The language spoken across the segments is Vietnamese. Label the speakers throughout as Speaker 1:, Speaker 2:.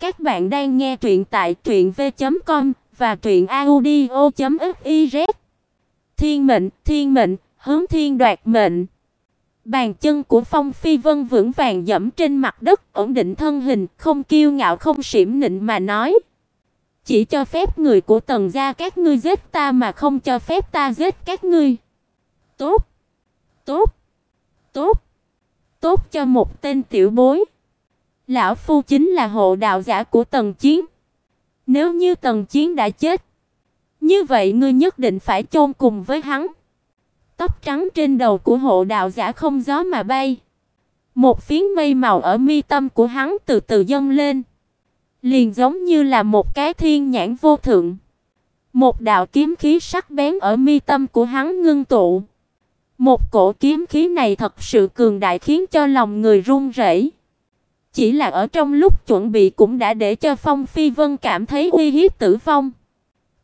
Speaker 1: Các bạn đang nghe truyện tại truyệnv.com và truyệnaudio.fiz. Thiên mệnh, thiên mệnh, hướng thiên đoạt mệnh. Bàn chân của Phong Phi Vân vững vàng dẫm trên mặt đất, ổn định thân hình, không kiêu ngạo không xiểm nịnh mà nói: "Chỉ cho phép người của Tần gia các ngươi giết ta mà không cho phép ta giết các ngươi." "Tốt, tốt, tốt." Tốt cho một tên tiểu bối. Lão phu chính là hộ đạo giả của Tần Chiến. Nếu như Tần Chiến đã chết, như vậy ngươi nhất định phải chôn cùng với hắn. Tóc trắng trên đầu của hộ đạo giả không gió mà bay. Một phiến mây màu ở mi tâm của hắn từ từ dâng lên, liền giống như là một cái thiên nhãn vô thượng. Một đạo kiếm khí sắc bén ở mi tâm của hắn ngưng tụ. Một cổ kiếm khí này thật sự cường đại khiến cho lòng người run rẩy. Chỉ là ở trong lúc chuẩn bị cũng đã để cho Phong Phi Vân cảm thấy uy hiếp tử vong.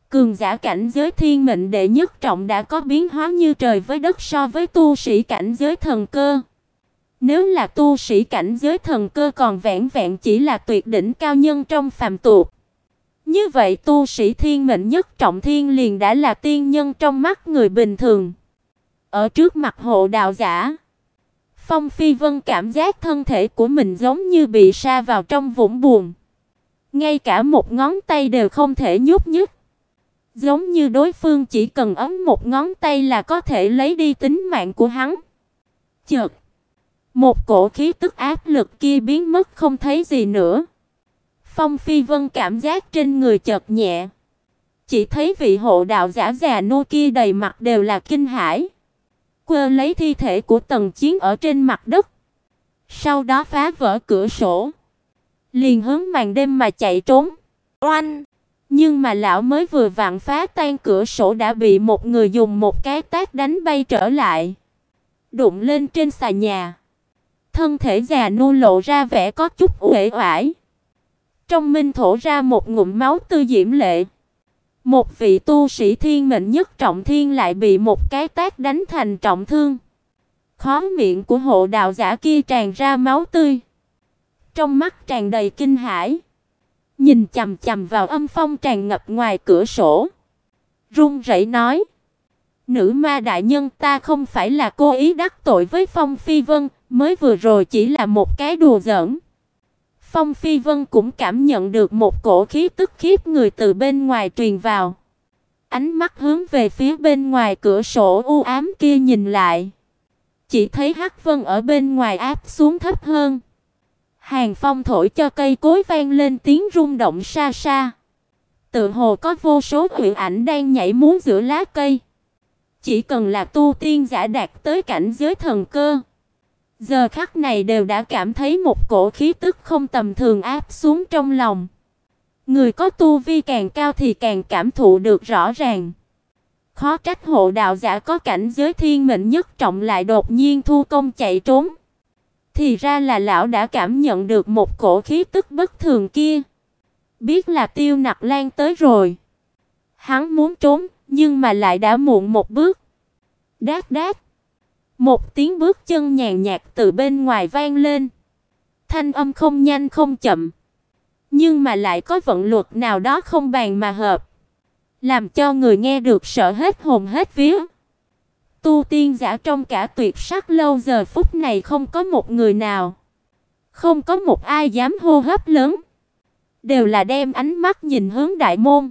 Speaker 1: Cường giả cảnh giới thiên mệnh đệ nhất trọng đã có biến hóa như trời với đất so với tu sĩ cảnh giới thần cơ. Nếu là tu sĩ cảnh giới thần cơ còn vẹn vẹn chỉ là tuyệt đỉnh cao nhân trong phàm tục. Như vậy tu sĩ thiên mệnh nhất trọng thiên liền đã là tiên nhân trong mắt người bình thường. Ở trước mặt hộ đạo giả, Phong Phi Vân cảm giác thân thể của mình giống như bị sa vào trong vũng buồn. Ngay cả một ngón tay đều không thể nhúc nhích. Giống như đối phương chỉ cần ấn một ngón tay là có thể lấy đi tính mạng của hắn. Chợt, một cổ khí tức áp lực kia biến mất không thấy gì nữa. Phong Phi Vân cảm giác trên người chợt nhẹ. Chỉ thấy vị hộ đạo giả già nô kia đầy mặt đều là kinh hãi quơ lấy thi thể của Tần Chiến ở trên mặt đất. Sau đó phá vỡ cửa sổ, liền hướng màn đêm mà chạy trốn. Oanh! Nhưng mà lão mới vừa vặn phá tan cửa sổ đã bị một người dùng một cái tát đánh bay trở lại, đụng lên trên xà nhà. Thân thể già nua lộ ra vẻ có chút uể oải. Trong minh thổ ra một ngụm máu tươi diễm lệ. Một vị tu sĩ thiên mệnh nhất trọng thiên lại bị một cái tát đánh thành trọng thương. Khóe miệng của hộ đạo giả kia tràn ra máu tươi. Trong mắt tràn đầy kinh hãi, nhìn chằm chằm vào âm phong tràn ngập ngoài cửa sổ. Run rẩy nói: "Nữ ma đại nhân, ta không phải là cố ý đắc tội với Phong Phi Vân, mới vừa rồi chỉ là một cái đùa giỡn." Phong Phi Vân cũng cảm nhận được một cổ khí tức khiếp người từ bên ngoài truyền vào. Ánh mắt hướng về phía bên ngoài cửa sổ u ám kia nhìn lại. Chỉ thấy Hắc Vân ở bên ngoài áp xuống thấp hơn. Hàng phong thổi cho cây cối vang lên tiếng rung động xa xa. Tự hồ có vô số huyền ảnh đang nhảy múa giữa lá cây. Chỉ cần là tu tiên giả đạt tới cảnh giới thần cơ Giờ khắc này đều đã cảm thấy một cổ khí tức không tầm thường áp xuống trong lòng. Người có tu vi càng cao thì càng cảm thụ được rõ ràng. Khó trách hộ đạo giả có cảnh giới thiên mệnh nhất trọng lại đột nhiên thu công chạy trốn. Thì ra là lão đã cảm nhận được một cổ khí tức bất thường kia. Biết là Tiêu Nặc Lan tới rồi. Hắn muốn trốn, nhưng mà lại đã muộn một bước. Đát đát. Một tiếng bước chân nhàn nhạt từ bên ngoài vang lên. Thanh âm không nhanh không chậm, nhưng mà lại có vận luật nào đó không bàn mà hợp, làm cho người nghe được sợ hết hồn hết vía. Tu tiên giả trong cả tuyệt sắc lâu giờ phút này không có một người nào, không có một ai dám hô hấp lớn, đều là đem ánh mắt nhìn hướng đại môn.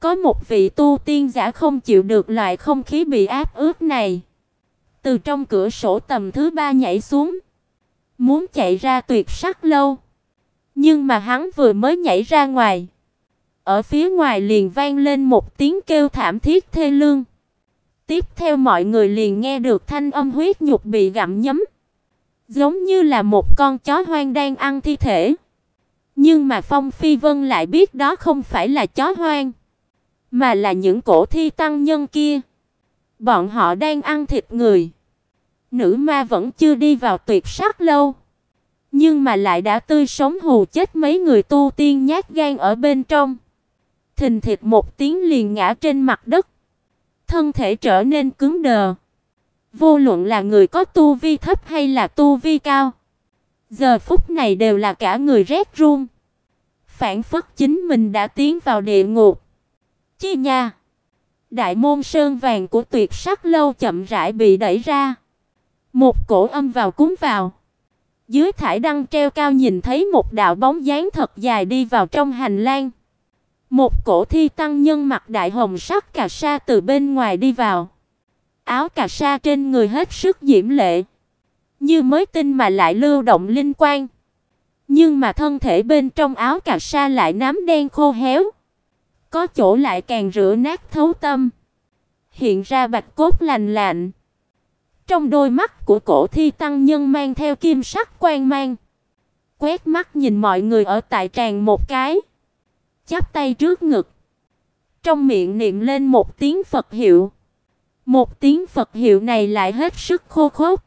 Speaker 1: Có một vị tu tiên giả không chịu được loại không khí bị áp ướt này, từ trong cửa sổ tầm thứ ba nhảy xuống, muốn chạy ra tuyệt sắc lâu. Nhưng mà hắn vừa mới nhảy ra ngoài, ở phía ngoài liền vang lên một tiếng kêu thảm thiết thê lương. Tiếp theo mọi người liền nghe được thanh âm huyết nhục bị gặm nhấm, giống như là một con chó hoang đang ăn thi thể. Nhưng mà Phong Phi Vân lại biết đó không phải là chó hoang, mà là những cổ thi tăng nhân kia. Bọn họ đang ăn thịt người. Nữ ma vẫn chưa đi vào tuyệt sắc lâu, nhưng mà lại đã tươi sống hù chết mấy người tu tiên nhát gan ở bên trong. Thình thịch một tiếng liền ngã trên mặt đất, thân thể trở nên cứng đờ. Vô luận là người có tu vi thấp hay là tu vi cao, giờ phút này đều là cả người rét run. phản phất chính mình đã tiến vào địa ngục. Chi nha. Đại môn sơn vàng của Tuyệt Sắc lâu chậm rãi bị đẩy ra. Một cổ âm vào cuốn vào. Dưới thải đăng treo cao nhìn thấy một đạo bóng dáng thật dài đi vào trong hành lang. Một cổ thi tăng nhân mặc đại hồng sắc cà sa từ bên ngoài đi vào. Áo cà sa trên người hết sức diễm lệ, như mới tinh mà lại lưu động linh quang. Nhưng mà thân thể bên trong áo cà sa lại nám đen khô héo, có chỗ lại càng rửa nát thấu tâm, hiện ra bạch cốt lành lạnh. Trong đôi mắt của cổ thi tăng nhân mang theo kim sắc quang mang, quét mắt nhìn mọi người ở tại tràng một cái, chắp tay trước ngực, trong miệng niệm lên một tiếng Phật hiệu. Một tiếng Phật hiệu này lại hết sức khô khốc,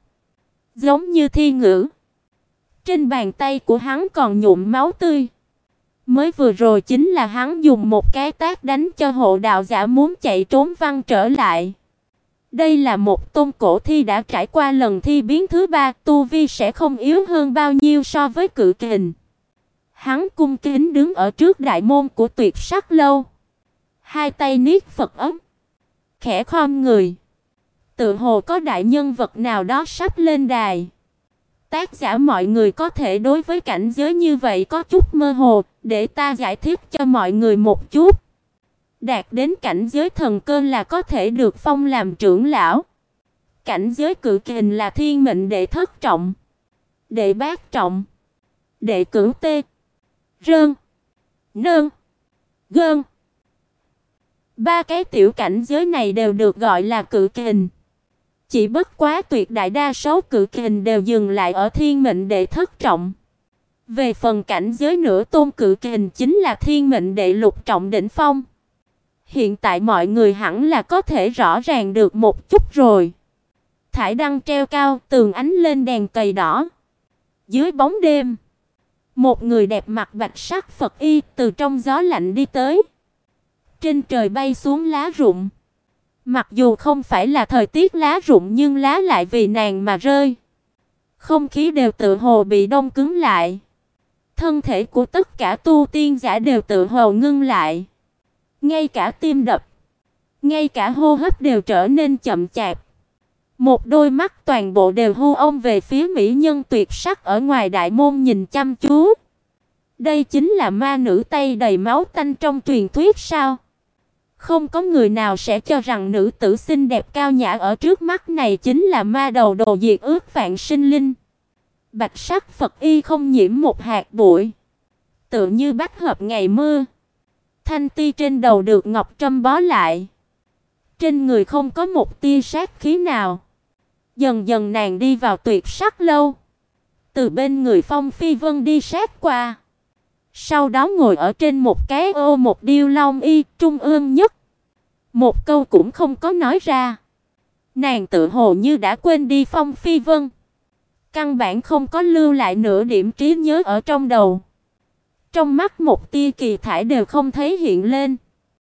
Speaker 1: giống như thi ngữ. Trên bàn tay của hắn còn nhuộm máu tươi. Mới vừa rồi chính là hắn dùng một cái tát đánh cho hộ đạo giả muốn chạy trốn văng trở lại. Đây là một tôn cổ thi đã trải qua lần thi biến thứ ba, tu vi sẽ không yếu hơn bao nhiêu so với cự kình. Hắn cung kính đứng ở trước đại môn của Tuyệt Sắc lâu, hai tay niết Phật ấm, khẽ khom người. Tự hồ có đại nhân vật nào đó sắp lên đài. Tác giả mọi người có thể đối với cảnh giới như vậy có chút mơ hồ, để ta giải thích cho mọi người một chút. Đạt đến cảnh giới thần cơ là có thể được phong làm trưởng lão. Cảnh giới cự kình là thiên mệnh đệ thất trọng, đệ bát trọng, đệ cửu tê, rơn, nơn, gơn. Ba cái tiểu cảnh giới này đều được gọi là cự kình. Chỉ bất quá tuyệt đại đa số cự kình đều dừng lại ở thiên mệnh đệ thất trọng. Về phần cảnh giới nửa tôn cự kình chính là thiên mệnh đệ lục trọng đỉnh phong. Hiện tại mọi người hẳn là có thể rõ ràng được một chút rồi. Thải đăng treo cao, tường ánh lên đèn cầy đỏ. Dưới bóng đêm, một người đẹp mặc bạch sắc Phật y từ trong gió lạnh đi tới. Trên trời bay xuống lá rụng. Mặc dù không phải là thời tiết lá rụng nhưng lá lại vì nàng mà rơi. Không khí đều tự hồ bị đông cứng lại. Thân thể của tất cả tu tiên giả đều tự hồ ngưng lại. Ngay cả tim đập, ngay cả hô hấp đều trở nên chậm chạp. Một đôi mắt toàn bộ đều hô ông về phía mỹ nhân tuyệt sắc ở ngoài đại môn nhìn chăm chú. Đây chính là ma nữ Tây đầy máu tanh trong truyền thuyết sao? Không có người nào sẽ cho rằng nữ tử xinh đẹp cao nhã ở trước mắt này chính là ma đầu đồ diệt ước vạn sinh linh. Bạch sắc Phật y không nhiễm một hạt bụi, tựa như bách hợp ngày mưa. Thanh ti trên đầu được ngọc trâm bó lại, trên người không có một tia sát khí nào. Dần dần nàng đi vào tuyệt sắc lâu, từ bên người Phong Phi Vân đi sát qua. Sau đó ngồi ở trên một cái ô một điêu long y trung ương nhất. Một câu cũng không có nói ra. Nàng tự hồ như đã quên đi Phong Phi Vân. Căn bản không có lưu lại nửa điểm trí nhớ ở trong đầu. Trong mắt một tia kỳ thải đều không thấy hiện lên.